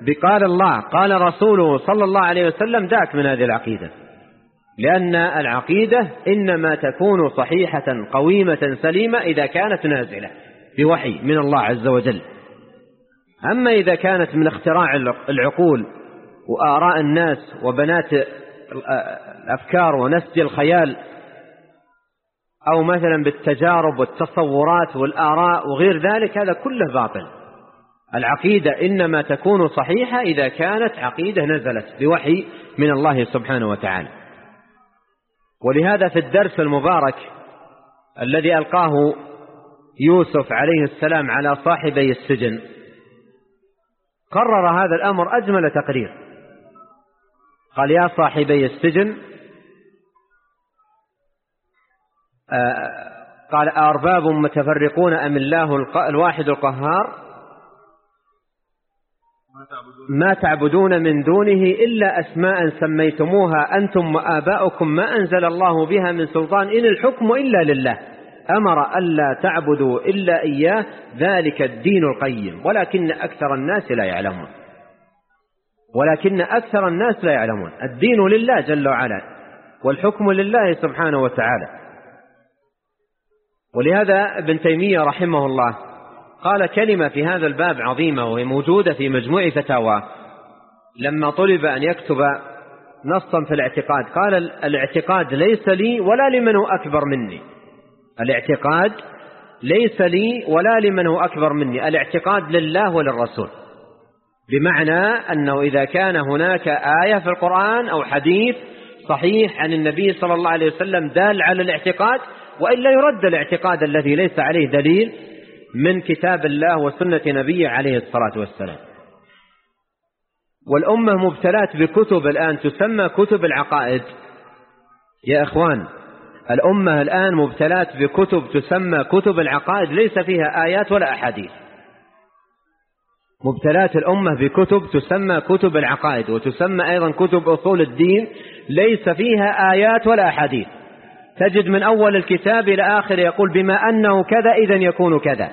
B: بقال الله قال رسوله صلى الله عليه وسلم دعك من هذه العقيدة. لأن العقيدة إنما تكون صحيحة قويمة سليمة إذا كانت نازلة. بوحي من الله عز وجل. أما إذا كانت من اختراع العقول وآراء الناس وبنات الأفكار ونسج الخيال أو مثلا بالتجارب والتصورات والآراء وغير ذلك هذا كله باطل. العقيدة إنما تكون صحيحة إذا كانت عقيدة نزلت بوحي من الله سبحانه وتعالى. ولهذا في الدرس المبارك الذي ألقاه يوسف عليه السلام على صاحبي السجن. قرر هذا الأمر أجمل تقرير. قال يا صاحبي السجن آه، قال أرباب متفرقون أم الله الواحد القهار؟ ما تعبدون من دونه إلا أسماء سميتموها أنتم وآباؤكم ما أنزل الله بها من سلطان إن الحكم إلا لله. أمر ألا تعبدوا إلا إياه ذلك الدين القيم. ولكن أكثر الناس لا يعلمون. ولكن أكثر الناس لا يعلمون. الدين لله جل وعلا والحكم لله سبحانه وتعالى. ولهذا ابن تيمية رحمه الله قال كلمة في هذا الباب عظيمة وهي موجودة في مجموع فتاوى. لما طلب أن يكتب نصا في الاعتقاد قال الاعتقاد ليس لي ولا لمن هو أكبر مني. الاعتقاد ليس لي ولا لمن هو أكبر مني الاعتقاد لله وللرسول. بمعنى أنه إذا كان هناك آية في القرآن أو حديث صحيح عن النبي صلى الله عليه وسلم دال على الاعتقاد وإلا يرد الاعتقاد الذي ليس عليه دليل من كتاب الله وسنة نبيه عليه الصلاة والسلام. والأمة مبتلات بكتب الآن تسمى كتب العقائد. يا إخوان الأمة الآن مبتلات بكتب تسمى كتب العقائد ليس فيها آيات ولا أحاديث. مبتلات الأمة بكتب تسمى كتب العقائد وتسمى أيضا كتب أصول الدين ليس فيها آيات ولا أحاديث. تجد من أول الكتاب إلى آخر يقول بما أنه كذا إذا يكون كذا.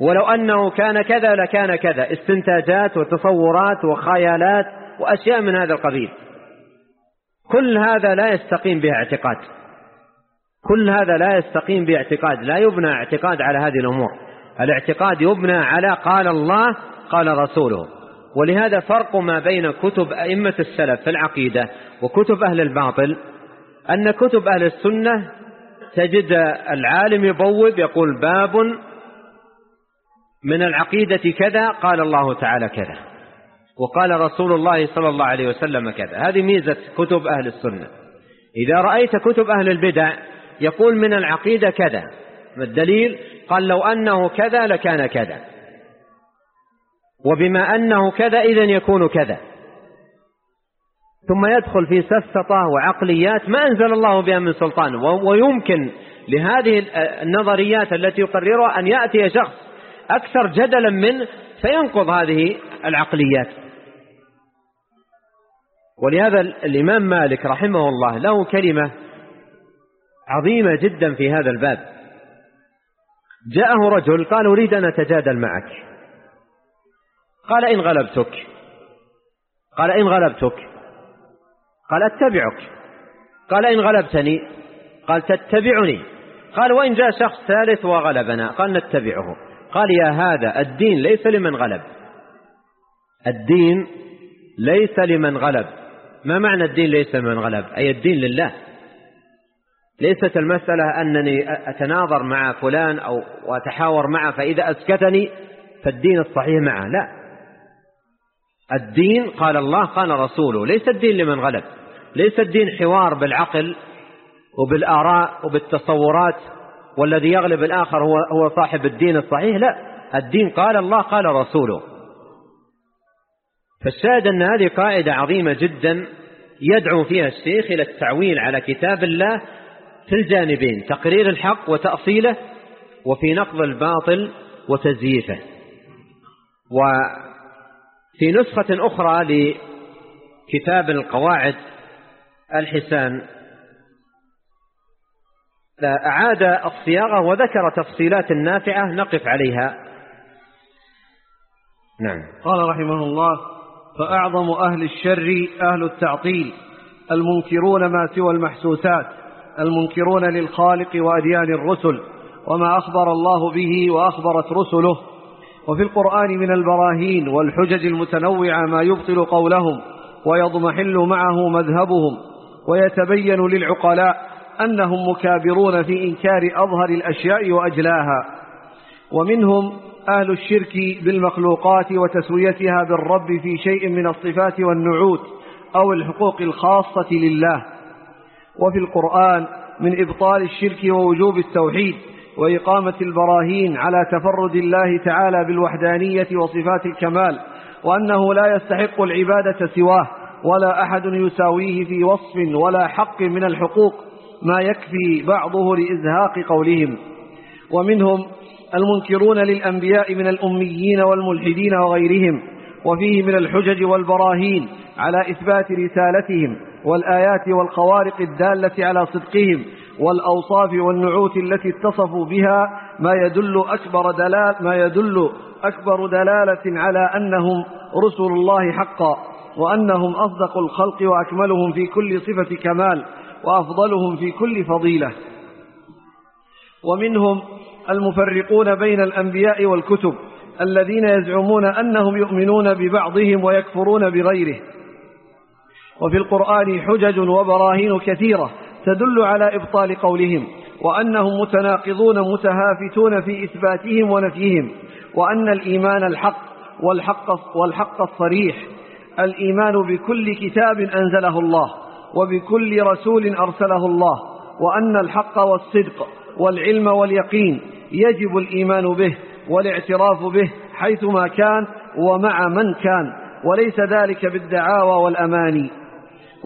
B: ولو أنه كان كذا لكان كذا. استنتاجات وتصورات وخيالات وأشياء من هذا القبيل. كل هذا لا يستقيم به اعتقاد. كل هذا لا يستقيم باعتقاد لا يبنى اعتقاد على هذه الأمور. الاعتقاد يبنى على قال الله قال رسوله. ولهذا فرق ما بين كتب أئمة السلف في العقيدة وكتب أهل الباطل أن كتب أهل السنة تجد العالم يبوب يقول باب من العقيدة كذا قال الله تعالى كذا. وقال رسول الله صلى الله عليه وسلم كذا. هذه ميزة كتب أهل السنة. إذا رأيت كتب أهل البدع يقول من العقيدة كذا. الدليل؟ قال لو أنه كذا لكان كذا. وبما أنه كذا إذا يكون كذا. ثم يدخل في سفسطة وعقليات ما أنزل الله بها من سلطان. ويمكن لهذه النظريات التي يقررها أن يأتي شخص أكثر جدلا منه فينقض هذه العقليات. ولهذا الإمام مالك رحمه الله له كلمة عظيمة جدا في هذا الباب. جاءه رجل قال أريد أن أتجادل معك. قال إن غلبتك. قال إن غلبتك. قال أتبعك. قال إن غلبتني. قال تتبعني. قال وإن جاء شخص ثالث وغلبنا. قال نتبعه. قال يا هذا الدين ليس لمن غلب. الدين ليس لمن غلب. ما معنى الدين ليس لمن غلب؟ أي الدين لله. ليست المسألة أنني أتناظر مع فلان أو وأتحاور معه فإذا أسكتني فالدين الصحيح معه. لا. الدين قال الله قال رسوله. ليس الدين لمن غلب. ليس الدين حوار بالعقل وبالآراء وبالتصورات والذي يغلب الآخر هو هو صاحب الدين الصحيح. لا. الدين قال الله قال رسوله. فالشاهد أن هذه قاعدة عظيمة جدا يدعو فيها الشيخ إلى التعويل على كتاب الله في الجانبين تقرير الحق وتأصيله وفي نقض الباطل وتزييفه. وفي نسخة أخرى لكتاب القواعد الحسان أعاد الصياغة وذكر تفصيلات نافعة نقف عليها. نعم.
A: قال رحمه الله فأعظم أهل الشر أهل التعطيل المنكرون ما سوى المحسوسات. المنكرون للخالق وأديان الرسل وما أخبر الله به وأخبرت رسله. وفي القرآن من البراهين والحجج المتنوعة ما يبطل قولهم ويضمحل معه مذهبهم ويتبين للعقلاء أنهم مكابرون في إنكار أظهر الأشياء وأجلاها. ومنهم أهل الشرك بالمخلوقات وتسويتها بالرب في شيء من الصفات والنعوت أو الحقوق الخاصة لله. وفي القرآن من إبطال الشرك ووجوب التوحيد وإقامة البراهين على تفرد الله تعالى بالوحدانية وصفات الكمال وأنه لا يستحق العبادة سواه ولا أحد يساويه في وصف ولا حق من الحقوق ما يكفي بعضه لإزهاق قولهم. ومنهم المنكرون للأنبياء من الأميين والملحدين وغيرهم وفيه من الحجج والبراهين على إثبات رسالتهم. والآيات والخوارق الدالة على صدقهم والأوصاف والنعوت التي اتصفوا بها ما يدل أكبر دلال ما يدل أكبر دلالة على أنهم رسل الله حقا وأنهم أصدق الخلق وأكملهم في كل صفة كمال وأفضلهم في كل فضيلة. ومنهم المفرقون بين الأنبياء والكتب الذين يزعمون أنهم يؤمنون ببعضهم ويكفرون بغيره. وفي القرآن حجج وبراهين كثيرة تدل على إبطال قولهم وأنهم متناقضون متهافتون في إثباتهم ونفيهم وأن الإيمان الحق والحق, والحق الصريح الإيمان بكل كتاب أنزله الله وبكل رسول أرسله الله وأن الحق والصدق والعلم واليقين يجب الإيمان به والاعتراف به حيثما كان ومع من كان وليس ذلك بالدعاوى والأماني.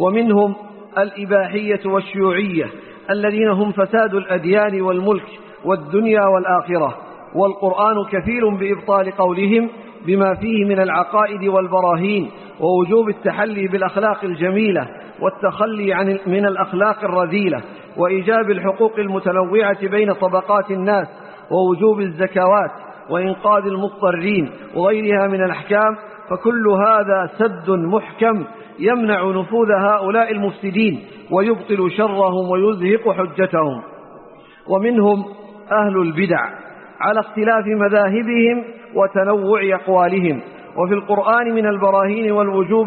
A: ومنهم الإباحية والشيوعية الذين هم فساد الأديان والملك والدنيا والآخرة والقرآن كفيل بإبطال قولهم بما فيه من العقائد والبراهين ووجوب التحلي بالأخلاق الجميلة والتخلي عن من الأخلاق الرذيلة وإيجاب الحقوق المتنوعة بين طبقات الناس ووجوب الزكوات وإنقاذ المضطرين وغيرها من الأحكام فكل هذا سد محكم يمنع نفوذ هؤلاء المفسدين ويبطل شرهم ويزهق حجتهم. ومنهم أهل البدع على اختلاف مذاهبهم وتنوع أقوالهم. وفي القرآن من البراهين والوجوب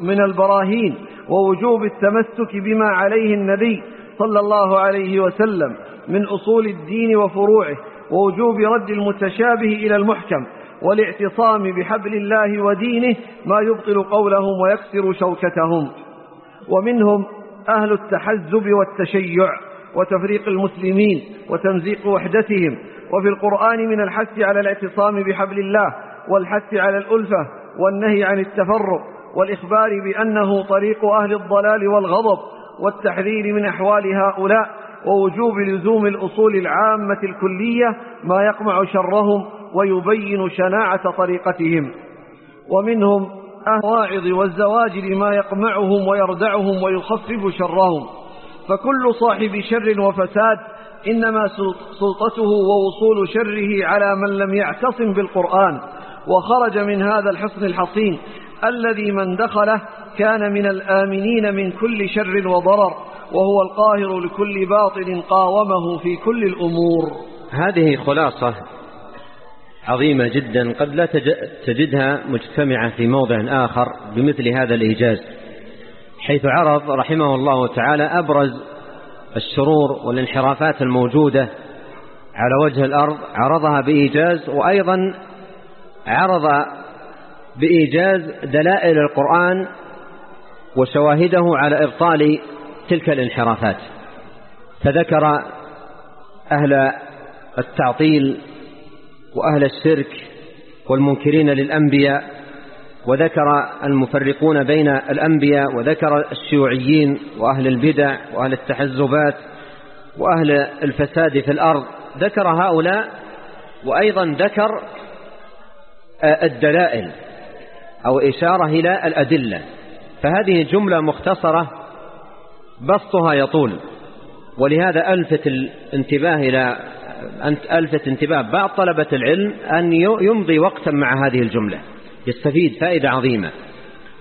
A: من البراهين ووجوب التمسك بما عليه النبي صلى الله عليه وسلم من أصول الدين وفروعه ووجوب رد المتشابه إلى المحكم. والاعتصام بحبل الله ودينه ما يبطل قولهم ويكسر شوكتهم. ومنهم أهل التحزب والتشيع وتفريق المسلمين وتمزيق وحدتهم. وفي القرآن من الحث على الاعتصام بحبل الله والحث على الألفة والنهي عن التفرق والإخبار بأنه طريق أهل الضلال والغضب والتحذير من أحوال هؤلاء ووجوب لزوم الأصول العامة الكلية ما يقمع شرهم ويبين شناعة طريقتهم ومنهم الواعظ والزواجر ما يقمعهم ويردعهم ويخفف شرهم. فكل صاحب شر وفساد إنما سلطته ووصول شره على من لم يعتصم بالقرآن. وخرج من هذا الحصن الحصين الذي من دخله كان من الآمنين من كل شر وضرر وهو القاهر لكل باطل قاومه في كل الأمور.
B: هذه خلاصة عظيمة جدا. قد لا تجدها مجتمعة في موضع آخر بمثل هذا الإيجاز حيث عرض رحمه الله تعالى أبرز الشرور والانحرافات الموجودة على وجه الأرض عرضها بإيجاز وأيضا عرض بإيجاز دلائل القرآن وشواهده على إبطال تلك الانحرافات. فذكر أهل التعطيل وأهل الشرك والمنكرين للأنبياء وذكر المفرقون بين الأنبياء وذكر الشيوعيين وأهل البدع وأهل التحزبات وأهل الفساد في الأرض. ذكر هؤلاء وأيضا ذكر الدلائل أو إشارة إلى الأدلة. فهذه جملة مختصرة بسطها يطول ولهذا ألفت الانتباه إلى ألفت انتباه. بعض طلبة العلم أن يمضي وقتا مع هذه الجملة. يستفيد فائدة عظيمة.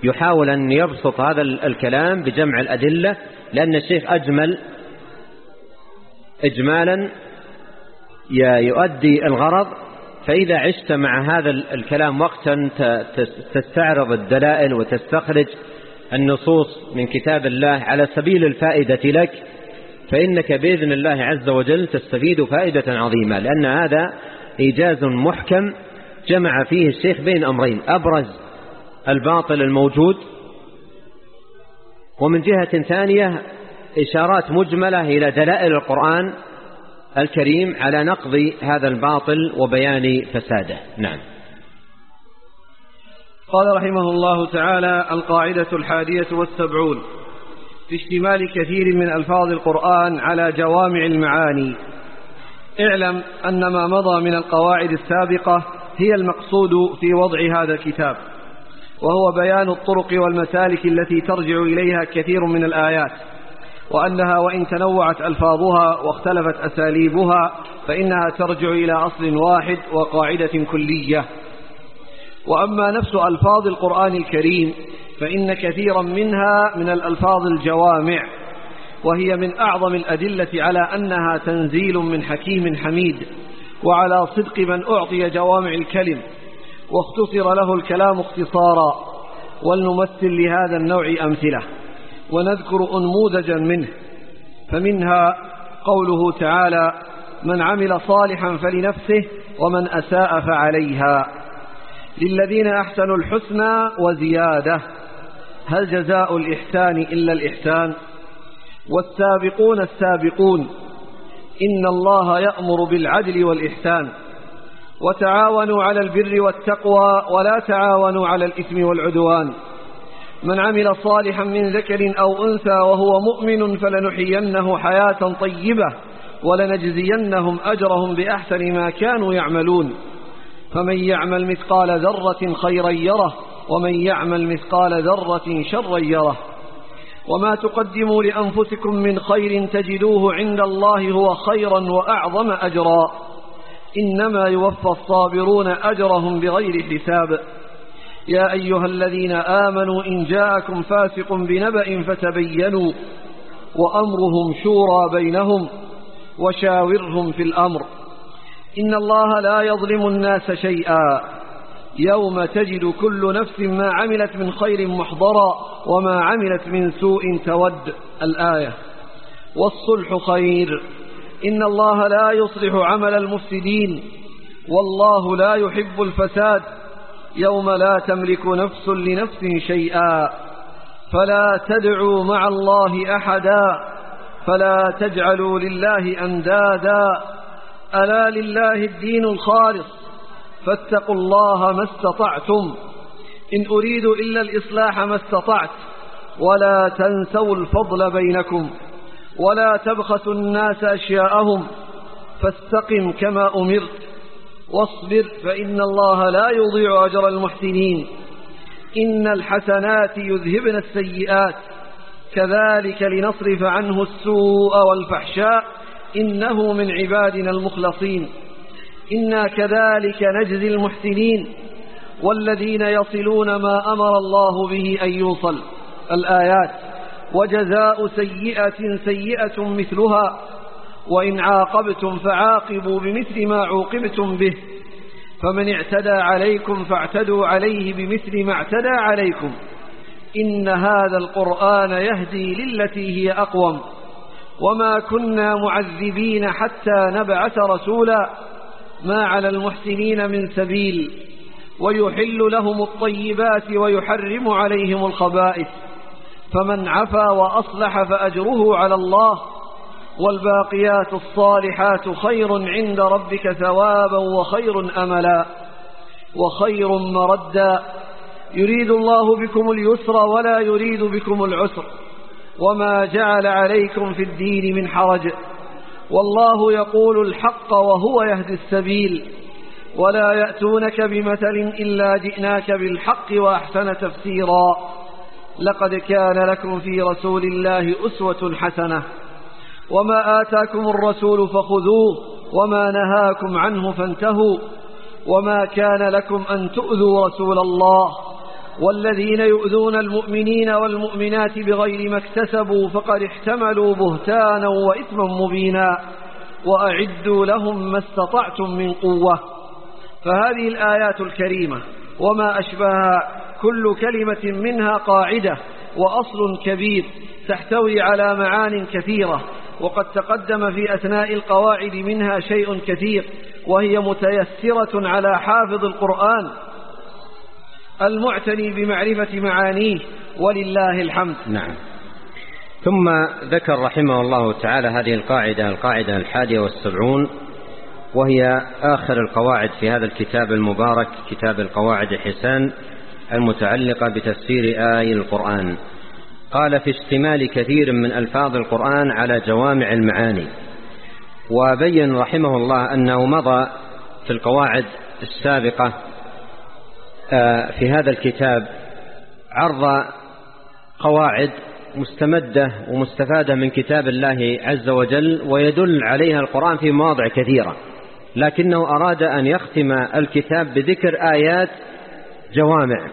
B: يحاول أن يبسط هذا الكلام بجمع الأدلة لأن الشيخ أجمل إجمالا يؤدي الغرض. فإذا عشت مع هذا الكلام وقتا تستعرض الدلائل وتستخرج النصوص من كتاب الله على سبيل الفائدة لك فإنك بإذن الله عز وجل تستفيد فائدة عظيمة لأن هذا إيجاز محكم جمع فيه الشيخ بين أمرين أبرز الباطل الموجود ومن جهة ثانية إشارات مجملة إلى دلائل القرآن الكريم على نقض هذا الباطل وبيان فساده. نعم.
A: قال رحمه الله تعالى القاعدة الحادية والسبعون. في اشتمال كثير من ألفاظ القرآن على جوامع المعاني. اعلم أن ما مضى من القواعد السابقة هي المقصود في وضع هذا الكتاب وهو بيان الطرق والمسالك التي ترجع إليها كثير من الآيات وأنها وإن تنوعت ألفاظها واختلفت أساليبها فإنها ترجع إلى أصل واحد وقاعدة كلية. وأما نفس ألفاظ القرآن الكريم فإن كثيرا منها من الألفاظ الجوامع وهي من أعظم الأدلة على أنها تنزيل من حكيم حميد وعلى صدق من أعطي جوامع الكلم واختصر له الكلام اختصارا ولنمثل لهذا النوع أمثلة ونذكر أنموذجا منه فمنها قوله تعالى من عمل صالحا فلنفسه ومن أساء فعليها للذين أحسنوا الحسنى وزيادة. هل جزاء الإحسان إلا الإحسان؟ والسابقون السابقون. إن الله يأمر بالعدل والإحسان. وتعاونوا على البر والتقوى ولا تعاونوا على الإثم والعدوان. من عمل صالحا من ذكر أو أنثى وهو مؤمن فلنحيينه حياة طيبة ولنجزينهم أجرهم بأحسن ما كانوا يعملون. فمن يعمل مثقال ذرة خيرا يره ومن يعمل مثقال ذرة شرا يره. وما تقدموا لأنفسكم من خير تجدوه عند الله هو خيرا وأعظم أجرا. إنما يوفى الصابرون أجرهم بغير حساب. يا أيها الذين آمنوا إن جاءكم فاسق بنبأ فتبينوا وأمرهم شورى بينهم وشاورهم في الأمر. إن الله لا يظلم الناس شيئا. يوم تجد كل نفس ما عملت من خير محضرا وما عملت من سوء تود. الآية والصلح خير. إن الله لا يصلح عمل المفسدين. والله لا يحب الفساد. يوم لا تملك نفس لنفس شيئا. فلا تدعوا مع الله أحدا. فلا تجعلوا لله أندادا. ألا لله الدين الخالص. فاتقوا الله ما استطعتم. إن أريد إلا الإصلاح ما استطعت. ولا تنسوا الفضل بينكم. ولا تبخسوا الناس أشياءهم. فاستقم كما أمرت. واصبر فإن الله لا يضيع أجر المحسنين. إن الحسنات يذهبن السيئات. كذلك لنصرف عنه السوء والفحشاء. إنه من عبادنا المخلصين. إنا كذلك نجزي المحسنين والذين يصلون ما أمر الله به أن يوصل. الآيات وجزاء سيئة سيئة مثلها وإن عاقبتم فعاقبوا بمثل ما عوقبتم به فمن اعتدى عليكم فاعتدوا عليه بمثل ما اعتدى عليكم. إن هذا القرآن يهدي للتي هي أقوم. وما كنا معذبين حتى نبعث رسولا. ما على المحسنين من سبيل ويحل لهم الطيبات ويحرم عليهم الخبائث. فمن عفا وأصلح فأجره على الله والباقيات الصالحات خير عند ربك ثوابا وخير أملا. وخير مردا. يريد الله بكم اليسر ولا يريد بكم العسر. وما جعل عليكم في الدين من حرج. والله يقول الحق وهو يهدي السبيل ولا يأتونك بمثل إلا جئناك بالحق وأحسن تفسيرا. لقد كان لكم في رسول الله أسوة حسنة. وما آتاكم الرسول فخذوه وما نهاكم عنه فانتهوا. وما كان لكم أن تؤذوا رسول الله والذين يؤذون المؤمنين والمؤمنات بغير ما اكتسبوا فقد احتملوا بهتانا وإثما مبينا وأعدوا لهم ما استطعتم من قوة. فهذه الآيات الكريمة وما أشبهها كل كلمة منها قاعدة وأصل كبير تحتوي على معان كثيرة وقد تقدم في أثناء القواعد منها شيء كثير وهي متيسرة على حافظ القرآن المعتني بمعرفة معانيه ولله الحمد.
B: نعم. ثم ذكر رحمه الله تعالى هذه القاعدة القاعدة الحادية والسبعون وهي آخر القواعد في هذا الكتاب المبارك كتاب القواعد الحسان المتعلقة بتفسير آي القرآن. قال في اشتمال كثير من ألفاظ القرآن على جوامع المعاني. وبين رحمه الله أنه مضى في القواعد السابقة في هذا الكتاب عرض قواعد مستمدة ومستفادة من كتاب الله عز وجل ويدل عليها القرآن في مواضع كثيرة لكنه أراد أن يختم الكتاب بذكر آيات جوامع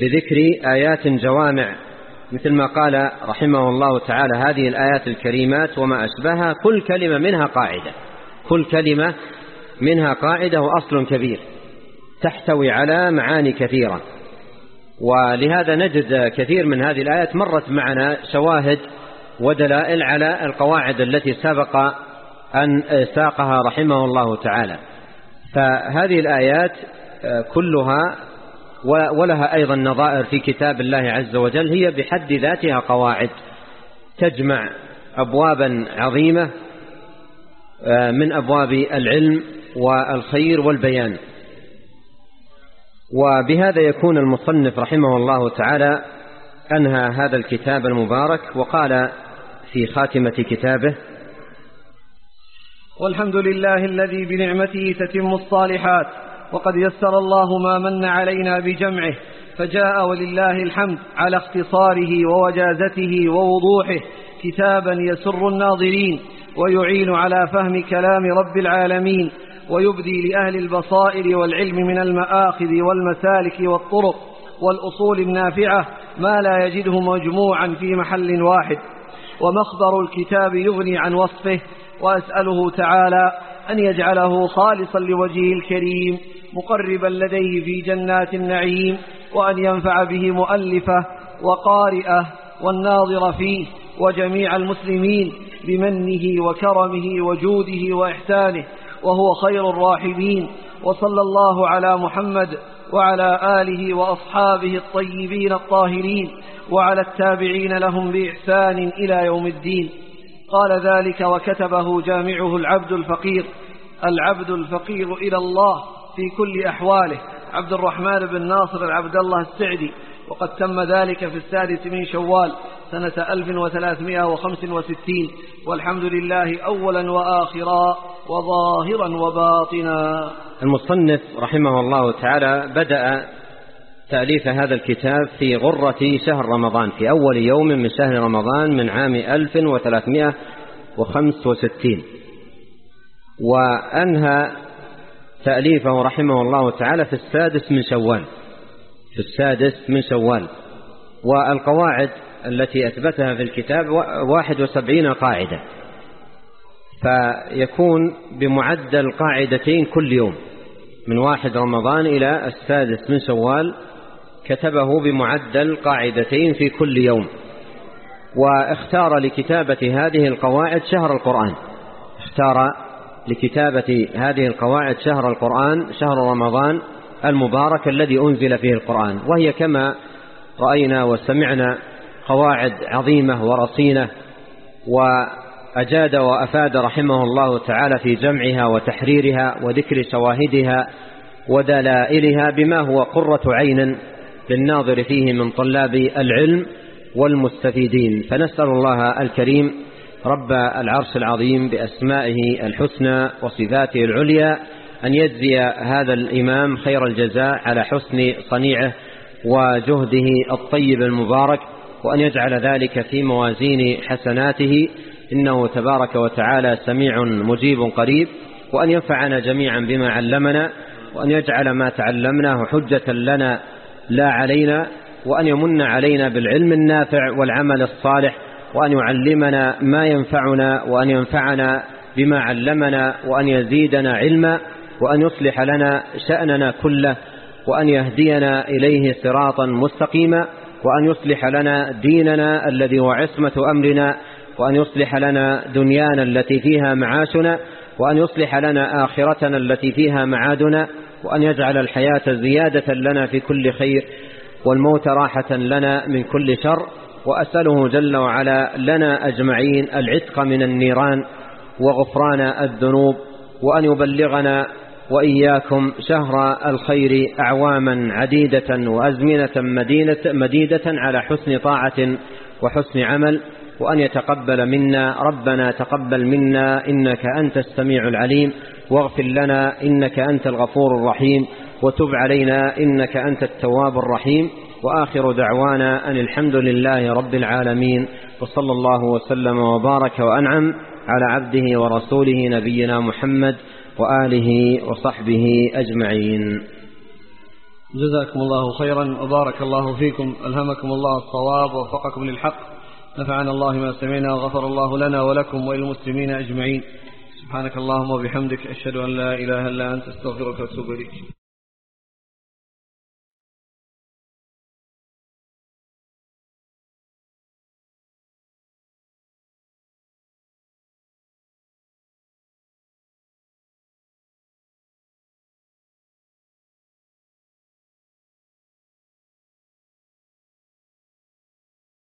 B: بذكر آيات جوامع مثل ما قال رحمه الله تعالى هذه الآيات الكريمات وما أشبهها كل كلمة منها قاعدة كل كلمة منها قاعدة وأصل كبير. تحتوي على معاني كثيرة. ولهذا نجد كثير من هذه الآيات مرت معنا شواهد ودلائل على القواعد التي سبق أن ساقها رحمه الله تعالى. فهذه الآيات كلها ولها أيضا نظائر في كتاب الله عز وجل هي بحد ذاتها قواعد. تجمع أبوابا عظيمة آه، من أبواب العلم والخير والبيان. وبهذا يكون المصنف رحمه الله تعالى أنهى هذا الكتاب المبارك وقال في خاتمة كتابه
A: والحمد لله الذي بنعمته تتم الصالحات وقد يسر الله ما من علينا بجمعه فجاء ولله الحمد على اختصاره ووجازته ووضوحه كتابا يسر الناظرين ويعين على فهم كلام رب العالمين ويبدي لأهل البصائر والعلم من المآخذ والمسالك والطرق والأصول النافعة ما لا يجده مجموعا في محل واحد. ومخبر الكتاب يغني عن وصفه وأسأله تعالى أن يجعله خالصا لوجهه الكريم مقربا لديه في جنات النعيم وأن ينفع به مؤلفه وقارئه والناظر فيه وجميع المسلمين بمنه وكرمه وجوده وإحسانه. وهو خير الراحمين. وصلى الله على محمد وعلى آله وأصحابه الطيبين الطاهرين وعلى التابعين لهم بإحسان إلى يوم الدين. قال ذلك وكتبه جامعه العبد الفقير. العبد الفقير إلى الله في كل أحواله. عبد الرحمن بن ناصر العبد الله السعدي. وقد تم ذلك في السادس من شوال. سنة 1365 والحمد لله أولا وآخرا وظاهرا وباطنا.
B: المصنف رحمه الله تعالى بدأ تأليف هذا الكتاب في غرة شهر رمضان في أول يوم من شهر رمضان من عام 1365 وأنهى تأليفه رحمه الله تعالى في السادس من شوال في السادس من شوال. والقواعد التي أثبتها في الكتاب واحد وسبعين قاعدة. فيكون بمعدل قاعدتين كل يوم من واحد رمضان إلى السادس من شوال كتبه بمعدل قاعدتين في كل يوم. واختار لكتابة هذه القواعد شهر القرآن. اختار لكتابة هذه القواعد شهر القرآن شهر رمضان المبارك الذي أنزل فيه القرآن. وهي كما رأينا وسمعنا قواعد عظيمة ورصينة وأجاد وأفاد رحمه الله تعالى في جمعها وتحريرها وذكر شواهدها ودلائلها بما هو قرة عين للناظر فيه من طلاب العلم والمستفيدين. فنسأل الله الكريم رب العرش العظيم بأسمائه الحسنى وصفاته العليا أن يجزي هذا الإمام خير الجزاء على حسن صنيعه وجهده الطيب المبارك وأن يجعل ذلك في موازين حسناته. إنه تبارك وتعالى سميع مجيب قريب. وأن ينفعنا جميعا بما علمنا. وأن يجعل ما تعلمناه حجة لنا لا علينا. وأن يمن علينا بالعلم النافع والعمل الصالح. وأن يعلمنا ما ينفعنا. وأن ينفعنا بما علمنا. وأن يزيدنا علما. وأن يصلح لنا شأننا كله. وأن يهدينا إليه صراطا مستقيما. وأن يصلح لنا ديننا الذي هو عصمة أمرنا وأن يصلح لنا دنيانا التي فيها معاشنا وأن يصلح لنا آخرتنا التي فيها معادنا وأن يجعل الحياة زيادة لنا في كل خير والموت راحة لنا من كل شر. وأسأله جل وعلا لنا أجمعين العتق من النيران وغفران الذنوب وأن يبلغنا وإياكم شهر الخير أعواما عديدة وأزمنة مدينة مديدة على حسن طاعة وحسن عمل وأن يتقبل منا ربنا تقبل منا إنك أنت السميع العليم واغفر لنا إنك أنت الغفور الرحيم وتب علينا إنك أنت التواب الرحيم وآخر دعوانا أن الحمد لله رب العالمين وصلى الله وسلم وبارك وأنعم على عبده ورسوله نبينا محمد وآله وصحبه أجمعين.
A: جزاكم الله خيرا وبارك الله فيكم. ألهمكم الله الصواب ووفقكم للحق. نفعنا الله ما سمعنا وغفر الله لنا ولكم وللمسلمين أجمعين. سبحانك اللهم وبحمدك أشهد أن لا إله إلا أنت أستغفرك وأتوب إليك.